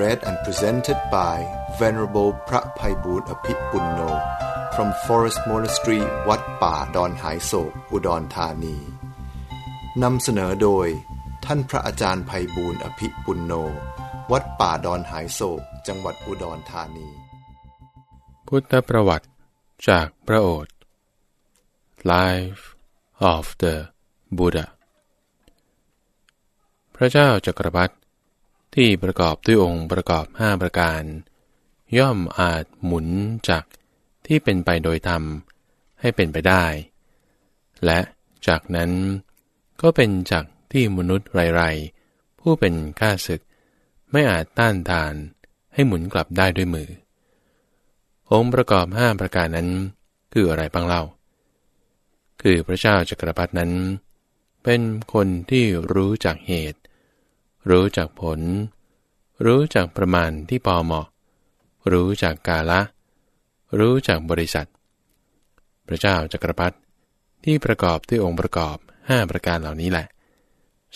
read and presented by Venerable พระภัยบูรณ์อภิปุณโน from Forest Monastery วัดป่าดอนหายโศกอุดรธานีนำเสนอโดย ท่านพระอาจารย์ภัยบูรณ์อภิปุณโน วัดป่าดอนหายโศกจังหวัดอุดรธานี พุทธประวัติจากพระโอษฐ์ Life of the Buddha พระเจ้าจักรพรรดิ ที่ประกอบด้วยองค์ประกอบห้าประการ ย่อมอาจหมุนจากที่เป็นไปโดยธรรมให้เป็นไปได้ และจากนั้นก็เป็นจากที่มนุษย์ไรๆผู้เป็นข้าศึก ไม่อาจต้านทานให้หมุนกลับได้ด้วยมือ องค์ประกอบห้าประการนั้นคืออะไรบ้างเล่า คือพระเจ้าจักรพรรดินั้น เป็นคนที่รู้จักเหตุ รู้จักผล รู้จักประมาณที่พอเหมาะ รู้จักกาละ รู้จักบริษัท พระเจ้าจักรพรรดิที่ประกอบด้วยองค์ประกอบห้าประการเหล่านี้แหละ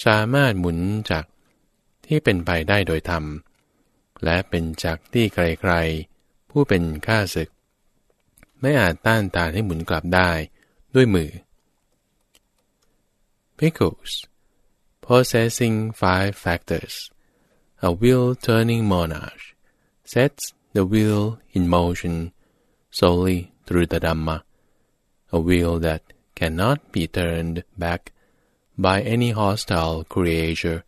สามารถหมุนจากที่เป็นไปได้โดยธรรม และเป็นจากที่ใครๆผู้เป็นข้าศึก ไม่อาจต้านทานให้หมุนกลับได้ด้วยมือ Pickles possessing five factors a wheel turning monarch sets the wheel in motion solely through the Dhamma a wheel that cannot be turned back by any hostile creature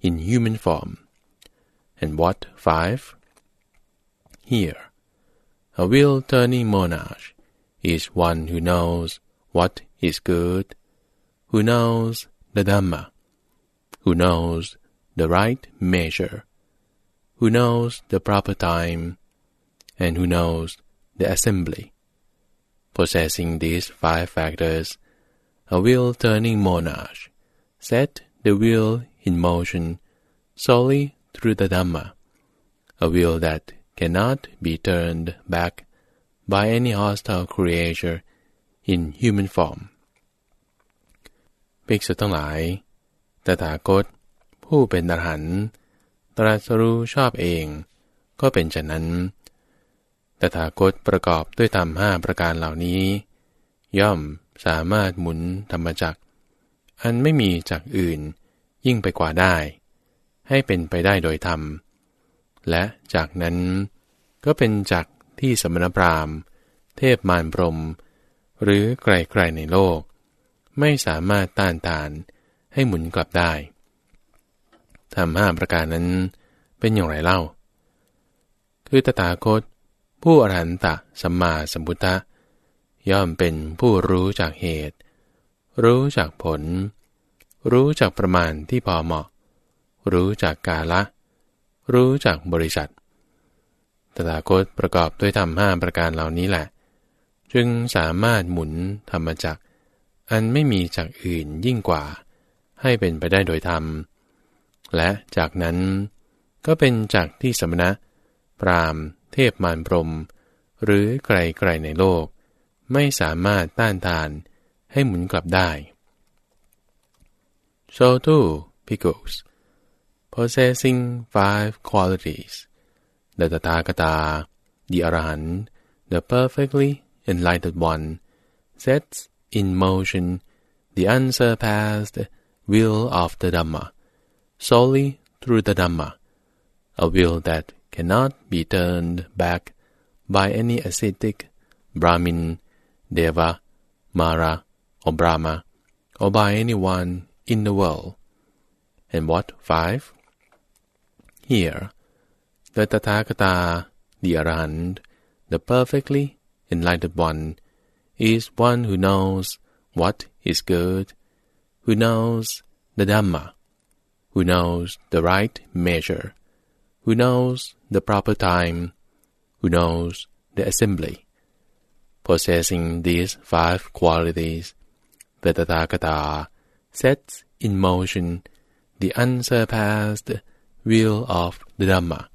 in human form. And what five? Here, a wheel turning monarch is one who knows what is good, who knows the Dhamma, who knows the right measure, who knows the proper time, and who knows the assembly. Possessing these five factors, a wheel turning monarch set the wheel in motion solely through the Dhamma, a wheel that cannot be turned back by any hostile creature in human form ภิกษุทั้งหลาย ตถาคต ผู้เป็นอรหันต์ตรัสรู้ชอบเอง ก็เป็นฉะนั้น ตถาคตประกอบด้วยธรรมห้าประการเหล่านี้ ย่อมสามารถหมุนธรรมจักร อันไม่มีจากอื่นยิ่งไปกว่าได้ ให้เป็นไปได้โดยธรรม และจากนั้นก็เป็นจากที่สมณพราหมณ์ เทพมารพรม หรือใครๆในโลก ไม่สามารถต้านทาน ให้หมุนกลับได้ทำห้าประการนั้นเป็นอย่างไรเล่า คือตถาคต ผู้อรหันตะสัมมาสัมพุทธะย่อมเป็นผู้รู้จากเหตุ รู้จากผล รู้จากประมาณที่พอเหมาะ รู้จากกาละ รู้จากบริษัทตถาคตประกอบด้วยธรรมห้าประการเหล่านี้แหละ จึงสามารถหมุนธรรมจักอันไม่มีจากอื่นยิ่งกว่า ให้เป็นไปได้โดยธรรม และจากนั้นก็เป็นจากที่สมณะพรามเทพมารพรม หรือใครๆในโลก ไม่สามารถต้านทานให้หมุนกลับได้ so too pickles possessing five qualities the Tathagata, the Arahant, the perfectly enlightened one, sets in motion the unsurpassed will of the Dhamma, solely through the Dhamma, a will that cannot be turned back by any ascetic, Brahmin, Deva, Mara, or Brahma, or by anyone in the world. And what five? Here, the Tathagata, the Arahant, the perfectly enlightened one, is one who knows what is good, who knows the Dhamma, who knows the right measure, who knows the proper time, who knows the assembly. Possessing these five qualities, the sets in motion the unsurpassed wheel of the Dhamma,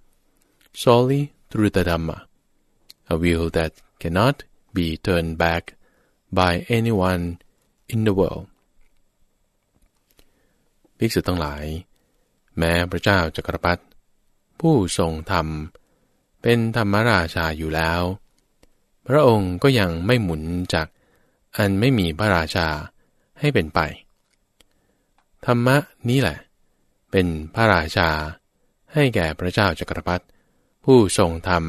solely through the Dhamma, a wheel that cannot be turned back by anyone in the world ภิกษุทั้งหลาย แม้พระเจ้าจักรพรรดิผู้ทรงธรรม เป็นธรรมราชาอยู่แล้ว พระองค์ก็ยังไม่หมุนจากอันไม่มีพระราชาให้เป็นไป ธรรมะนี้แหละ เป็นพระราชา ให้แก่พระเจ้าจักรพรรดิผู้ทรงธรรม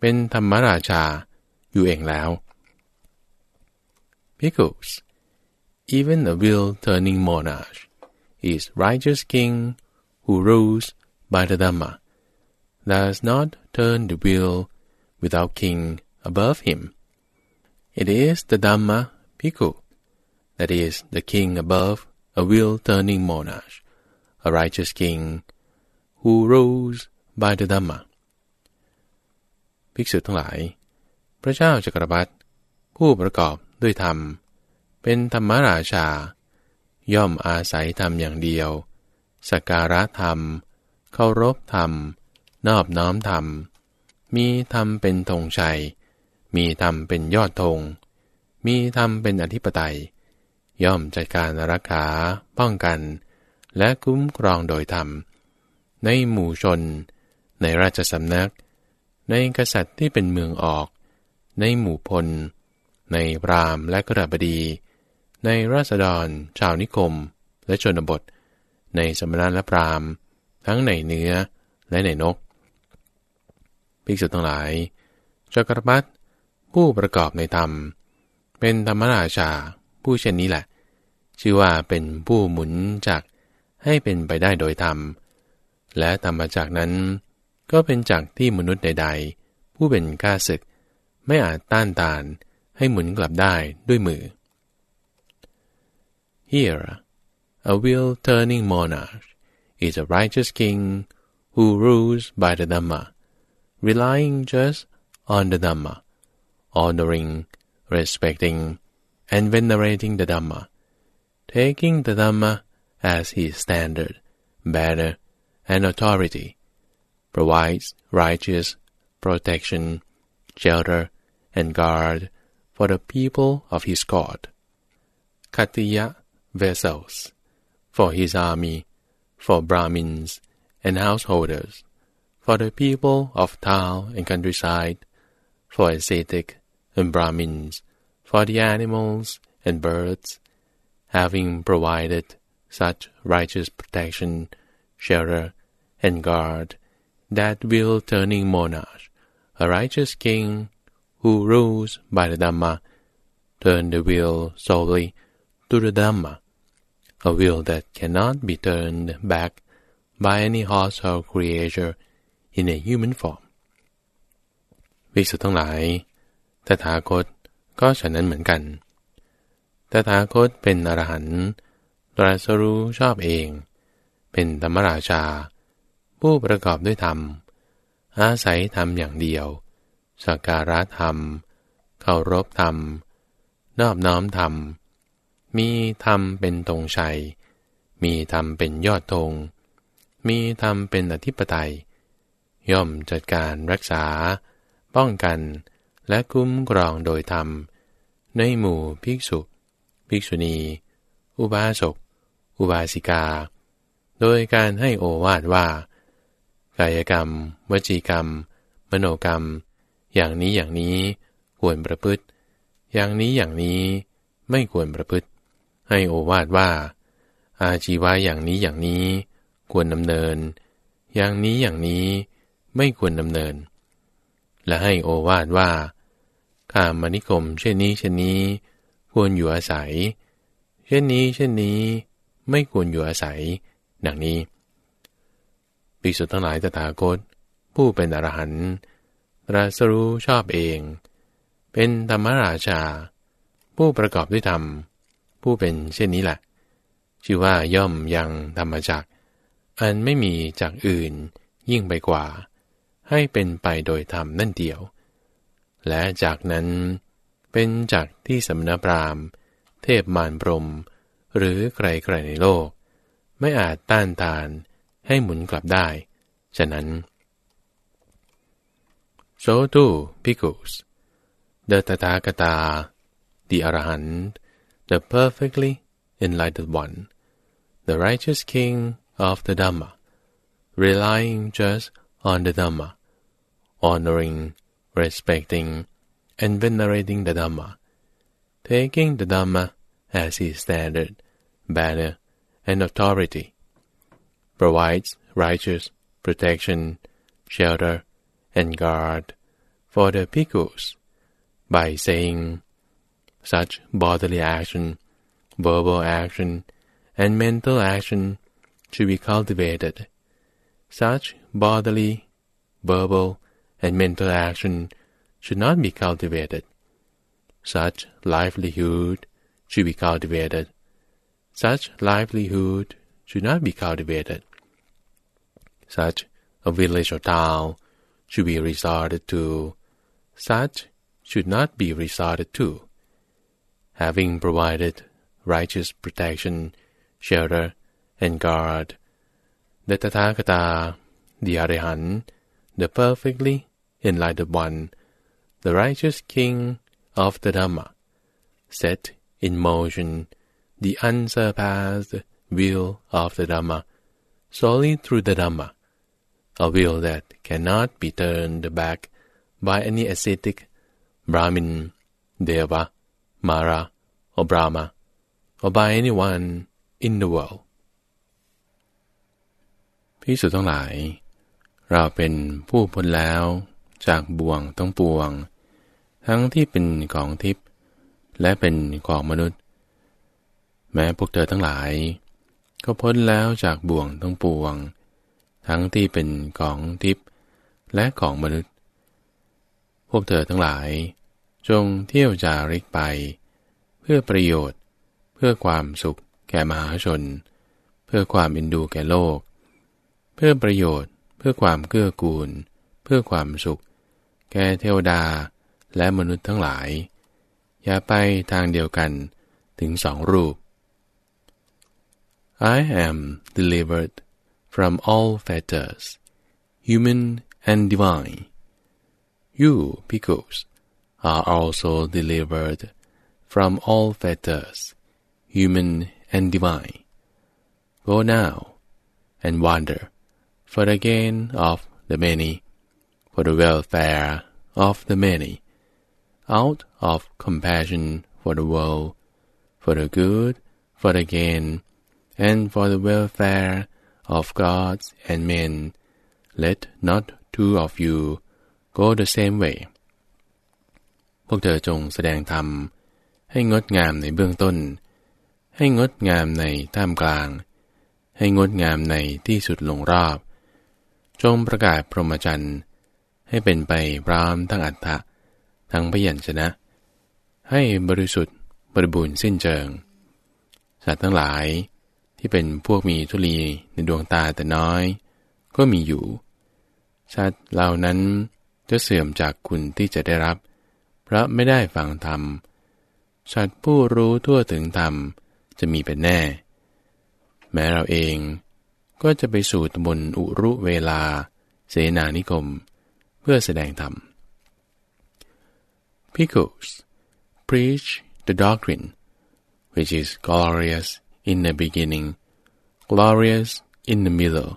เป็นธรรมราชาอยู่เองแล้ว Because even a wheel-turning monarch is righteous king who rules by the Dhamma, does not turn the wheel without king above him. It is the Dhamma Bhikkhu that is the king above a wheel-turning monarch, a righteous king who rules by the Dhamma. ภิกษุทั้งหลาย พระเจ้าจักรพรรดิผู้ประกอบด้วยธรรม เป็นธรรมราชา ย่อมอาศัยธรรมอย่างเดียวสักการะธรรม เคารพธรรม นอบน้อมธรรม มีธรรมเป็นธงชัย มีธรรมเป็นยอดธง มีธรรมเป็นอธิปไตย ย่อมจัดการรักษา ป้องกัน และคุ้มครองโดยธรรม ในหมู่ชน ในราชสำนัก ในกษัตริย์ที่เป็นเมืองออก ในหมู่พล ในพรามและกระบดี ในราษฎร ชาวนิคม และชนบท ในสมณะและพรามทั้งในเนื้อและในนก ภิกษุทั้งหลายจักรพรรดิผู้ประกอบในธรรม เป็นธรรมราชาผู้เช่นนี้แหละ ชื่อว่าเป็นผู้หมุนจักให้เป็นไปได้โดยธรรม และธรรมจากนั้น ก็เป็นจากที่มนุษย์ใด ๆ ผู้เป็นข้าศึก ไม่อาจต้านทานให้หมุนกลับได้ด้วยมือ Here a wheel turning monarch is a righteous king who rules by the Dhamma relying just on the Dhamma honoring respecting and venerating the Dhamma taking the Dhamma as his standard banner and authority provides righteous protection shelter and guard for the people of his court, Katiya vessels, for his army, for Brahmins and householders, for the people of town and countryside, for ascetic and Brahmins, for the animals and birds, having provided such righteous protection, shelter, and guard, that will turning monarch, a righteous king, who rules by the Dhamma, turn the wheel solely to the Dhamma, a wheel that cannot be turned back by any hostile creature in a human form วิสุทธ์ทั้งหลาย ตถาคตก็ฉะนั้นเหมือนกัน ตถาคตเป็นอรหันต์ตรัสรู้ชอบเอง เป็นธรรมราชา ผู้ประกอบด้วยธรรม อาศัยธรรมอย่างเดียว สักการะธรรม เคารพธรรม นอบน้อมธรรมมี มีธรรมเป็นตรงชัย มีธรรมเป็นยอดธง มีธรรมเป็นอธิปไตย ย่อมจัดการรักษา ป้องกัน และคุ้มครองโดยธรรม ในหมู่ภิกษุ ภิกษุณี อุบาสก อุบาสิกา โดยการให้โอวาทว่า กายกรรม วจีกรรม มโนกรรม อย่างนี้อย่างนี้ ควรประพฤติ อย่างนี้อย่างนี้ไม่ควรประพฤติ ให้โอวาทว่า อาชีวะอย่างนี้อย่างนี้ ควรดำเนิน อย่างนี้อย่างนี้ไม่ควรดำเนิน และให้โอวาทว่าข้ามนิคม เช่นนี้เช่นนี้ ควรอยู่อาศัย เช่นนี้เช่นนี้ไม่ควรอยู่อาศัย ดังนี้ภิกษุทั้งหลายตถาคต ผู้เป็นอรหันต์ตรัสรู้ชอบเอง เป็นธรรมราชา ผู้ประกอบด้วยธรรม ผู้เป็นเช่นนี้แหละชื่อว่าย่อมยังธรรมจักอันไม่มีจากอื่นยิ่งไปกว่า ให้เป็นไปโดยธรรมนั่นเดียว และจากนั้นเป็นจากที่สำนพรามเทพมารพรม หรือใครๆในโลก ไม่อาจต้านทานให้หมุนกลับได้ ฉะนั้น so too bhikkhus the Tathagata the Arahant the perfectly enlightened one the righteous king of the Dhamma relying just on the Dhamma honoring respecting and venerating the Dhamma taking the Dhamma as his standard banner and authority provides righteous protection, shelter, and guard for the bhikkhus by saying such bodily action, verbal action, and mental action should be cultivated. Such bodily, verbal, and mental action should not be cultivated. Such livelihood should be cultivated. Such livelihood should not be cultivated. Such a village or town should be resorted to. Such should not be resorted to. Having provided righteous protection, shelter, and guard, the Tathagata, the Arihant, the perfectly enlightened one, the righteous king of the Dhamma, set in motion the unsurpassed will of the Dhamma solely through the Dhamma, a will that cannot be turned back by any ascetic, Brahmin, Deva, Mara, or Brahma, or by anyone in the world. พิสุทั้งหลาย เราเป็นผู้พ้นแล้ว จากบ่วงต้องปวง ทั้งที่เป็นของทิพย์และเป็นของมนุษย์ แม้พวกเธอทั้งหลาย ก็พ้นแล้วจากบ่วงต้องปวง ทั้งที่เป็นของทิพย์และของมนุษย์ พวกเธอทั้งหลาย จงเที่ยวจาริกไป เพื่อประโยชน์ เพื่อความสุขแก่มหาชน เพื่อความอินดูแก่โลก เพื่อประโยชน์ เพื่อความเกื้อกูล เพื่อความสุข แก่เทวดาและมนุษย์ทั้งหลาย อย่าไปทางเดียวกันถึงสองรูป I am delivered from all fetters, human and divine. You, bhikkhus, are also delivered from all fetters, human and divine. Go now and wander for the gain of the many, for the welfare of the many, out of compassion for the world, for the good, for the gain, and for the welfare of gods and men. Let not two of you go the same way. พวกเธอจงแสดงธรรม ให้งดงามในเบื้องต้น ให้งดงามในท่ามกลาง ให้งดงามในที่สุดลงรอบ จงประกาศพรหมจรรย์ ให้เป็นไปพร้อมทั้งอัฏฐะทั้งพยัญชนะ ให้บริสุทธิ์บริบูรณ์สิ้นเชิง สัตว์ทั้งหลายที่เป็นพวกมีทุลีในดวงตาแต่น้อย ก็มีอยู่ สัตว์เหล่านั้นจะเสื่อมจากคุณที่จะได้รับ เพราะไม่ได้ฟังธรรม สัตว์ผู้รู้ทั่วถึงธรรมจะมีเป็นแน่ แม้เราเองก็จะไปสู่ตำบลอุรุเวลา เสนานิคม เพื่อแสดงธรรม Pickles preach the doctrine, which is glorious in the beginning, glorious in the middle,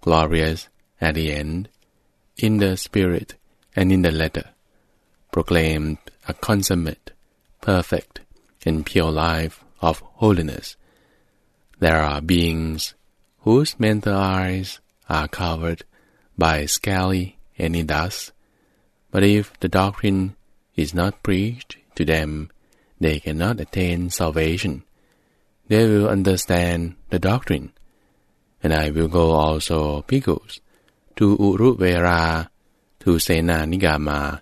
glorious at the end, in the spirit and in the letter, proclaimed a consummate, perfect, and pure life of holiness. There are beings whose mental eyes are covered by scaly any dust, but if the doctrine is not preached to them, they cannot attain salvation. They will understand the doctrine, and I will go also, bhikkhus, to Uruvera, to Sena Nigama,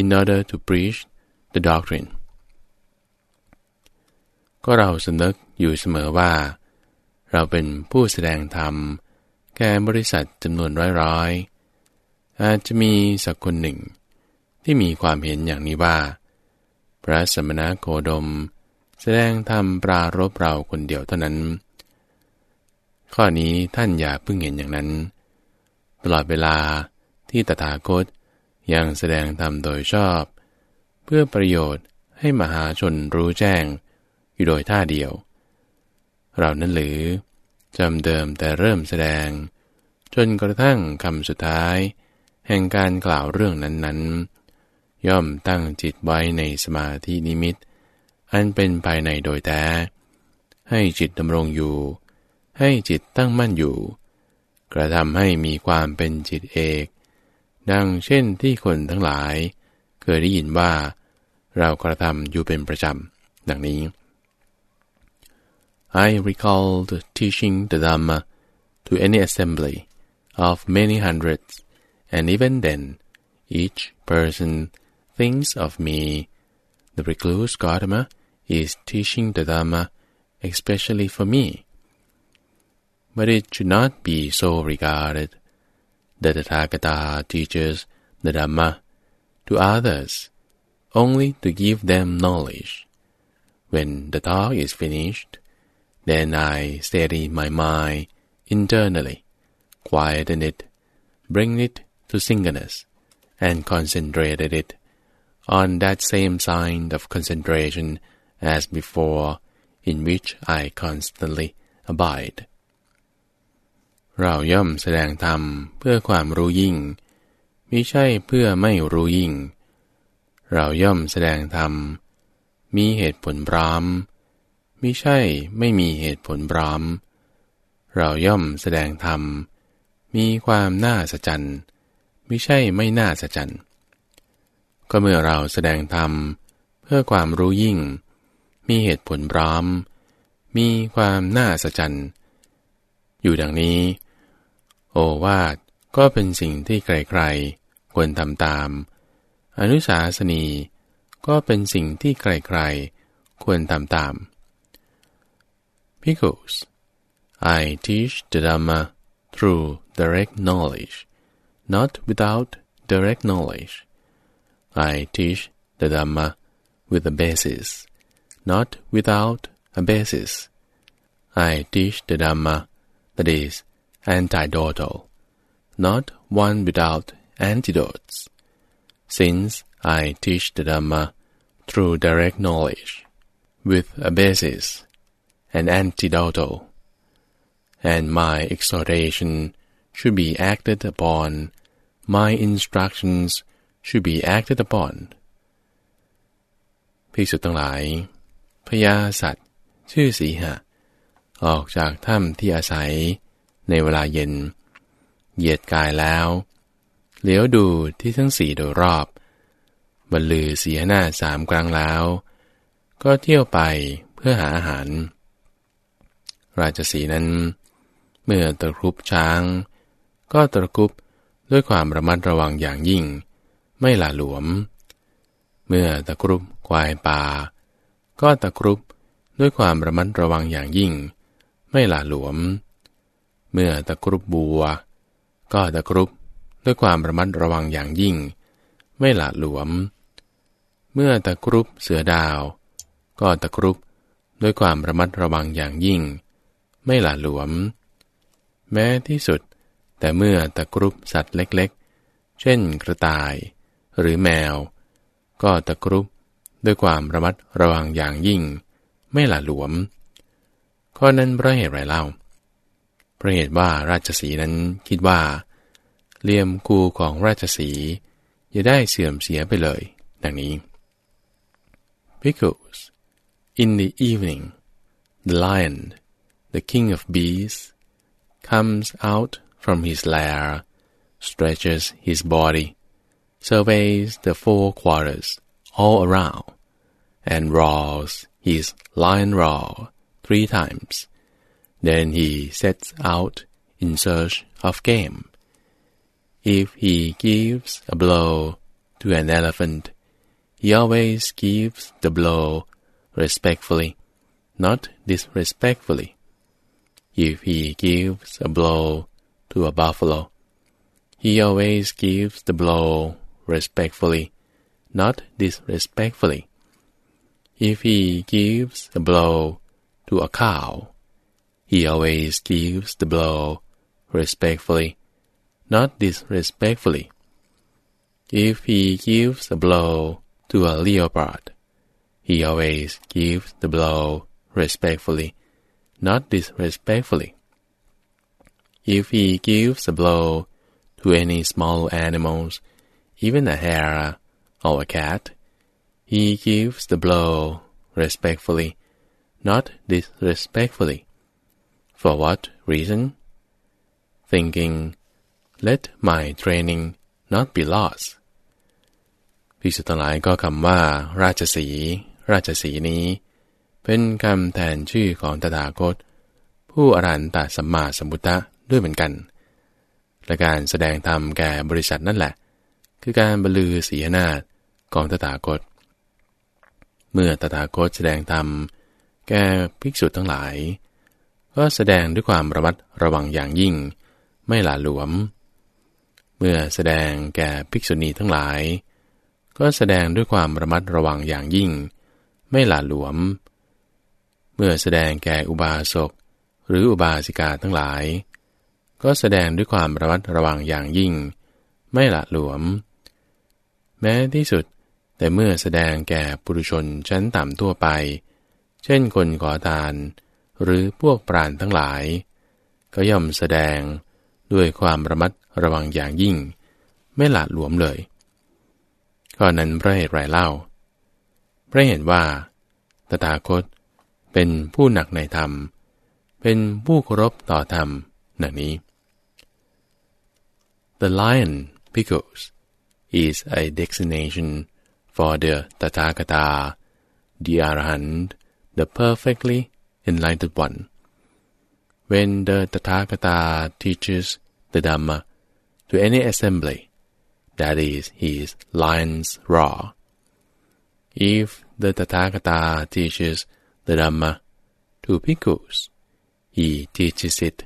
in order to preach the doctrine. ก็เราสำนึกอยู่เสมอว่า เราเป็นผู้แสดงธรรม แก่บริษัทจำนวนร้อยๆอาจจะมีสักคนหนึ่ง ที่มีความเห็นอย่างนี้ว่า พระสมณโคดม แสดงธรรมปรารบเราคนเดียวเท่านั้น ข้อนี้ท่านอย่าเพิ่งเห็นอย่างนั้น ตลอดเวลาที่ตถาคต ยังแสดงธรรมโดยชอบ เพื่อประโยชน์ให้มหาชนรู้แจ้ง อยู่โดยท่าเดียว เรานั้นหรือจำเดิมแต่เริ่มแสดง จนกระทั่งคำสุดท้าย แห่งการกล่าวเรื่องนั้นๆ ย่อมตั้งจิตไว้ในสมาธินิมิต อันเป็นภายในโดยแท้ให้จิตดำรงอยู่ ให้จิตตั้งมั่นอยู่ กระทำให้มีความเป็นจิตเอก ดังเช่นที่คนทั้งหลาย เคยได้ยินว่า เรากระทำอยู่เป็นประจำดังนี้ I recalled teaching the Dhamma to any assembly of many hundreds, and even then, each person thinks of me. The recluse Gautama is teaching the Dhamma especially for me. But it should not be so regarded. The Tathagata teaches the Dhamma to others only to give them knowledge. When the talk is finished, then I steady my mind internally, quieten it, bring it to singleness, and concentrated it on that same sign of concentration as before, in which I constantly abide. เราย่อมแสดงธรรมเพื่อความรู้ยิ่งมิใช่เพื่อไม่รู้ยิ่ง เราย่อมแสดงธรรม มีเหตุผลพร้อมมิใช่ไม่มีเหตุผลพร้อม เราย่อมแสดงธรรม มีความน่าสะจันมิใช่ไม่น่าสะจันก็เมื่อเราแสดงธรรม เพื่อความรู้ยิ่ง มีเหตุผลพร้อม มีความน่าสะจันอยู่ดังนี้ โอวาทก็เป็นสิ่งที่ใครๆควรทำตาม อนุสาสนี ก็เป็นสิ่งที่ใครๆควรทำตาม Because I teach the Dhamma through direct knowledge, not without direct knowledge. I teach the Dhamma with a basis, not without a basis. I teach the Dhamma that is antidotal, not one without antidotes. Since I teach the Dhamma through direct knowledge, with a basis, an antidotal, and my exhortation should be acted upon, my instructions should be acted upon ภิกษุทั้งหลาย พญาสัตว์ ชื่อสีหะ ออกจากถ้ำที่อาศัย ในเวลาเย็น เหยียดกายแล้ว เหลียวดูที่ทั้งสี่โดยรอบ บรรลือเสียหน้าสามครั้งแล้ว ก็เที่ยวไปเพื่อหาอาหาร ราชสีนั้น เมื่อตะครุบช้าง ก็ตะครุบด้วยความระมัดระวังอย่างยิ่ง ไม่หละหลวม เมื่อตะครุบควายป่า ก็ตะครุบด้วยความระมัดระวังอย่างยิ่ง ไม่หละหลวม เมื่อตะครุบบัว ก็ตะครุบด้วยความระมัดระวังอย่างยิ่ง ไม่หละหลวม เมื่อตะครุบเสือดาว ก็ตะครุบด้วยความระมัดระวังอย่างยิ่ง ไม่หละหลวม แม้ที่สุด แต่เมื่อตะกรุบสัตว์เล็กๆ เช่นกระต่าย หรือแมว ก็ตะกรุบด้วยความระมัดระวังอย่างยิ่ง ไม่หละหลวม ข้อนั้นเพราะเหตุไรเล่า เพราะเหตุว่าราชสีนั้นคิดว่าเลี่ยมกูของราชสีจะได้เสื่อมเสียไปเลย ดังนี้ because in the evening the lion the king of bees, comes out from his lair, stretches his body, surveys the four quarters all around, and roars his lion roar three times. Then he sets out in search of game. If he gives a blow to an elephant, he always gives the blow respectfully, not disrespectfully. If he gives a blow to a buffalo. He always gives the blow respectfully, not disrespectfully. If he gives a blow to a cow, he always gives the blow respectfully, not disrespectfully. If he gives a blow to a leopard, he always gives the blow respectfully, not disrespectfully. If he gives a blow to any small animals, even a hare or a cat, he gives the blow respectfully, not disrespectfully. For what reason? Thinking, let my training not be lost. พิสุทั้งหลายก็คำว่า ราชสี ราชสีนี้ เป็นคำแทนชื่อของตถาคต ผู้อรันตสัมมาสัมพุทธะด้วยเหมือนกัน และการแสดงธรรมแก่บริษัทนั่นแหละ คือการบรรลือศีนาฏของตถาคต เมื่อตถาคตแสดงธรรมแก่ภิกษุทั้งหลาย ก็แสดงด้วยความระมัดระวังอย่างยิ่ง ไม่หลาหลวม เมื่อแสดงแก่ภิกษุณีทั้งหลาย ก็แสดงด้วยความระมัดระวังอย่างยิ่ง ไม่หลาหลวม เมื่อแสดงแก่อุบาสกหรืออุบาสิกาทั้งหลาย ก็แสดงด้วยความระมัดระวังอย่างยิ่ง ไม่หละหลวม แม้ที่สุดแต่เมื่อแสดงแก่ปุถุชนชั้นต่ำทั่วไป เช่นคนขอทาน หรือพวกปราณทั้งหลาย ก็ย่อมแสดงด้วยความระมัดระวังอย่างยิ่ง ไม่หละหลวมเลยข้อนั้นพระเหตุไรเล่า พระเห็นว่า ตถาคตเป็นผู้หนักในธรรม เป็นผู้เคารพต่อธรรมนังนี้ The lion Picos is a designation for the Tathagata, the Arahant, the perfectly enlightened one. When the Tathagata teaches the Dhamma to any assembly, that is his lion's roar. If the Tathagata teaches the Dhamma to Picos, he teaches it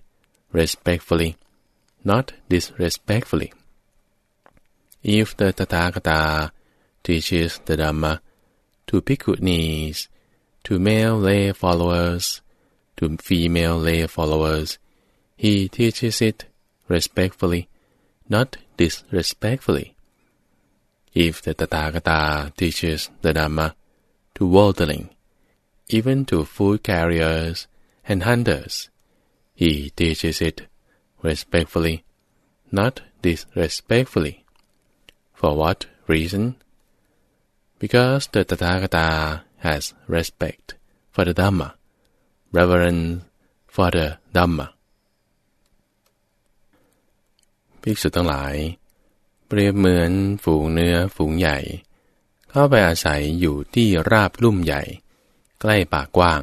respectfully, not disrespectfully. If the Tathagata teaches the Dhamma to bhikkhunis, to male lay followers, to female lay followers, he teaches it respectfully, not disrespectfully. If the Tathagata teaches the Dhamma to worldling, even to food carriers and hunters. He teaches it respectfully, not disrespectfully. For what reason? Because the Tathagata has respect for the Dhamma, reverence for the Dhamma. ภิกษุทั้งหลาย เปรียบเหมือนฝูงเนื้อฝูงใหญ่ เข้าไปอาศัยอยู่ที่ราบลุ่มใหญ่ ใกล้ปากกว้าง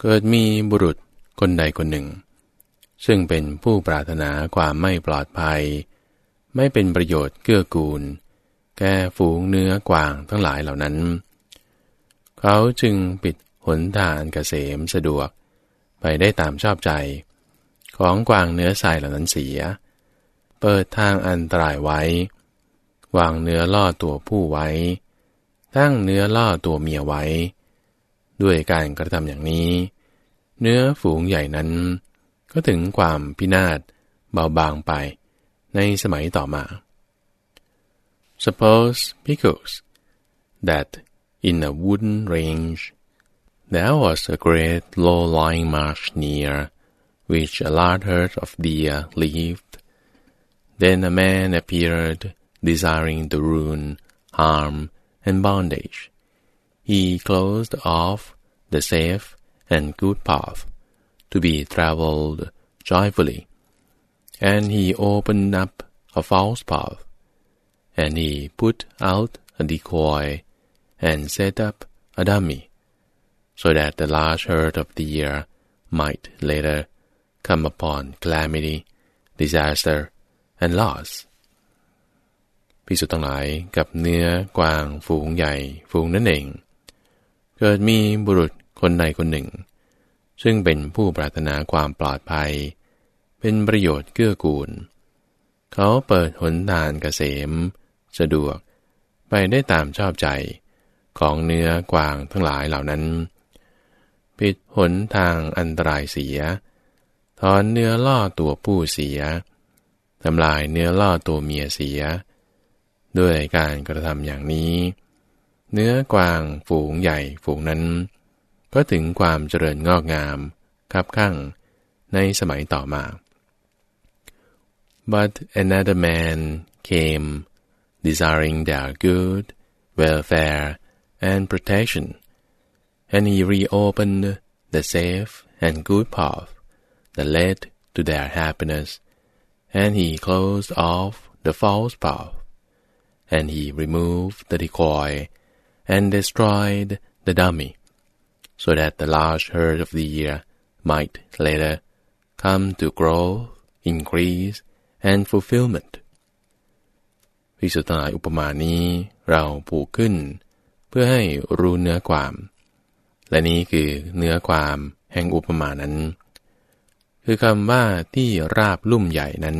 เกิดมีบุรุษคนใดคนหนึ่ง ซึ่งเป็นผู้ปรารถนาความไม่ปลอดภัย ไม่เป็นประโยชน์เกื้อกูล แก่ฝูงเนื้อกวางทั้งหลายเหล่านั้นเขาจึงปิดหนทางเกษมสะดวก ไปได้ตามชอบใจ ของกวางเนื้อทรายเหล่านั้นเสีย เปิดทางอันตรายไว้ วางเนื้อล่อตัวผู้ไว้ ตั้งเนื้อล่อตัวเมียไว้ ด้วยการกระทำอย่างนี้ เนื้อฝูงใหญ่นั้น ก็ถึงความพินาศเบาบางไปในสมัยต่อมา Suppose because that in a wooden range there was a great low-lying marsh near which a large herd of deer lived. Then a man appeared desiring the ruin, harm, and bondage. he closed off the safe and good path to be traveled joyfully, and he opened up a false path, and he put out a decoy and set up a dummy, so that the large herd of the deer might later come upon calamity, disaster, and loss. พิสุทั้งหลายกับเนื้อกวางฝูงใหญ่ฝูงนั่นเอง เกิดมีบุรุษคนใดคนหนึ่ง ซึ่งเป็นผู้ปรารถนาความปลอดภัย เป็นประโยชน์เกื้อกูล เขาเปิดหนทางเกษม สะดวก ไปได้ตามชอบใจ ของเนื้อกวางทั้งหลายเหล่านั้น ปิดหนทางอันตรายเสีย ถอนเนื้อล่อตัวผู้เสียทำลายเนื้อล่อตัวเมียเสีย ด้วยการกระทำอย่างนี้ เนื้อกวางฝูงใหญ่ฝูงนั้น ก็ถึงความเจริญงอกงามคับข้างในสมัยต่อมา but another man came desiring their good welfare and protection and he reopened the safe and good path that led to their happiness and he closed off the false path and he removed the decoy and destroyed the dummy so that the large herd of the year might later come to growth, increase, and fulfillment. พิสุทธายอุปมานี้เราปลูกขึ้น เพื่อให้รู้เนื้อความ และนี้คือเนื้อความแห่งอุปมานั้น คือคำว่าที่ราบลุ่มใหญ่นั้น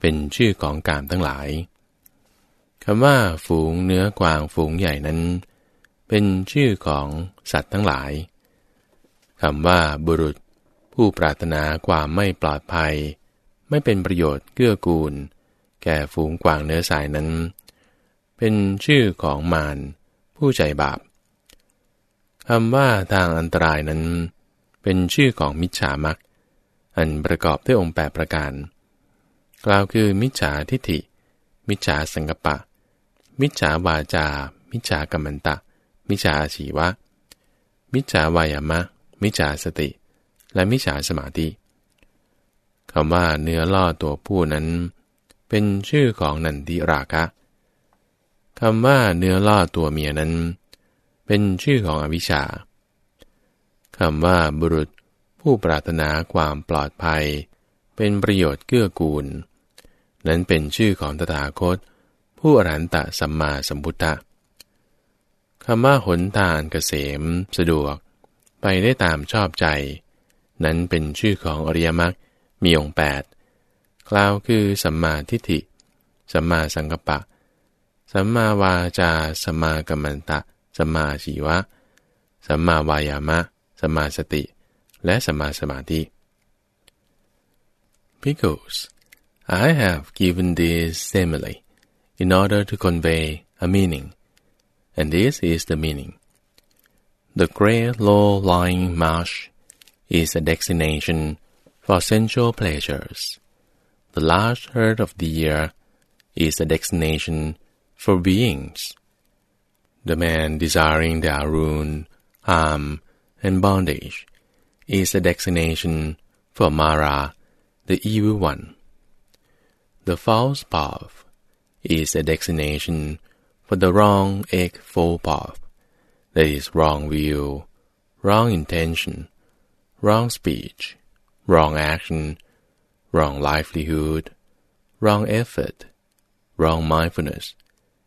เป็นชื่อของกามทั้งหลายคำว่าฝูงเนื้อกวางฝูงใหญ่นั้น เป็นชื่อของสัตว์ทั้งหลายคำว่าบุรุษ ผู้ปรารถนาความไม่ปลอดภัย ไม่เป็นประโยชน์เกื้อกูล แก่ฝูงกวางเนื้อสายนั้น เป็นชื่อของมาร ผู้ใจบาปคำว่าทางอันตรายนั้น เป็นชื่อของมิจฉามักอันประกอบด้วยองค์แปประการ กล่าวคือมิจฉาทิฏฐิ มิจฉาสังกปะ มิจฉาวาจา มิจฉากรรมันตะ มิจฉาอาชีวะ มิจฉาวายามะ มิจฉาสติ และมิจฉาสมาธิคำว่าเนื้อล่อตัวผู้นั้น เป็นชื่อของนันทิราคะ คำว่าเนื้อล่อตัวเมียนั้น เป็นชื่อของอวิชชาคำว่าบุรุษผู้ปรารถนาความปลอดภัย เป็นประโยชน์เกื้อกูล นั้นเป็นชื่อของตถาคต ผู้อรหันตสัมมาสัมพุทธะคำว่าหนทางเกษม สะดวก ไปได้ตามชอบใจ นั้นเป็นชื่อของอริยมรรคมีองค์แปดกล่าวคือสัมมาทิฏฐิ สัมมาสังกัปปะ สัมมาวาจา สัมมากัมมันตะ สัมมาชีวะ สัมมาวายามะ สัมมาสติ และสัมมาสมาธิ Because I have given this simile in order to convey a meaning, and this is the meaning. The great low-lying marsh is a destination for sensual pleasures. The large herd of the year is a destination for beings. The man desiring their ruin, harm, and bondage is a destination for Mara, the evil one. The false path is a destination for the wrong eightfold path. That is wrong view, wrong intention, wrong speech, wrong action, wrong livelihood, wrong effort, wrong mindfulness,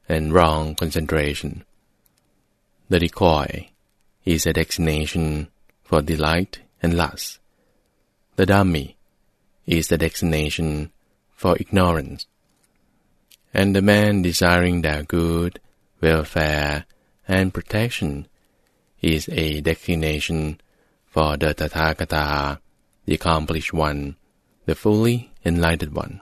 and wrong concentration. The decoy is a destination for delight and lust. The dummy is the destination for ignorance. And the man desiring their good, welfare, and protection is a destination for the Tathagata, the accomplished one, the fully enlightened one.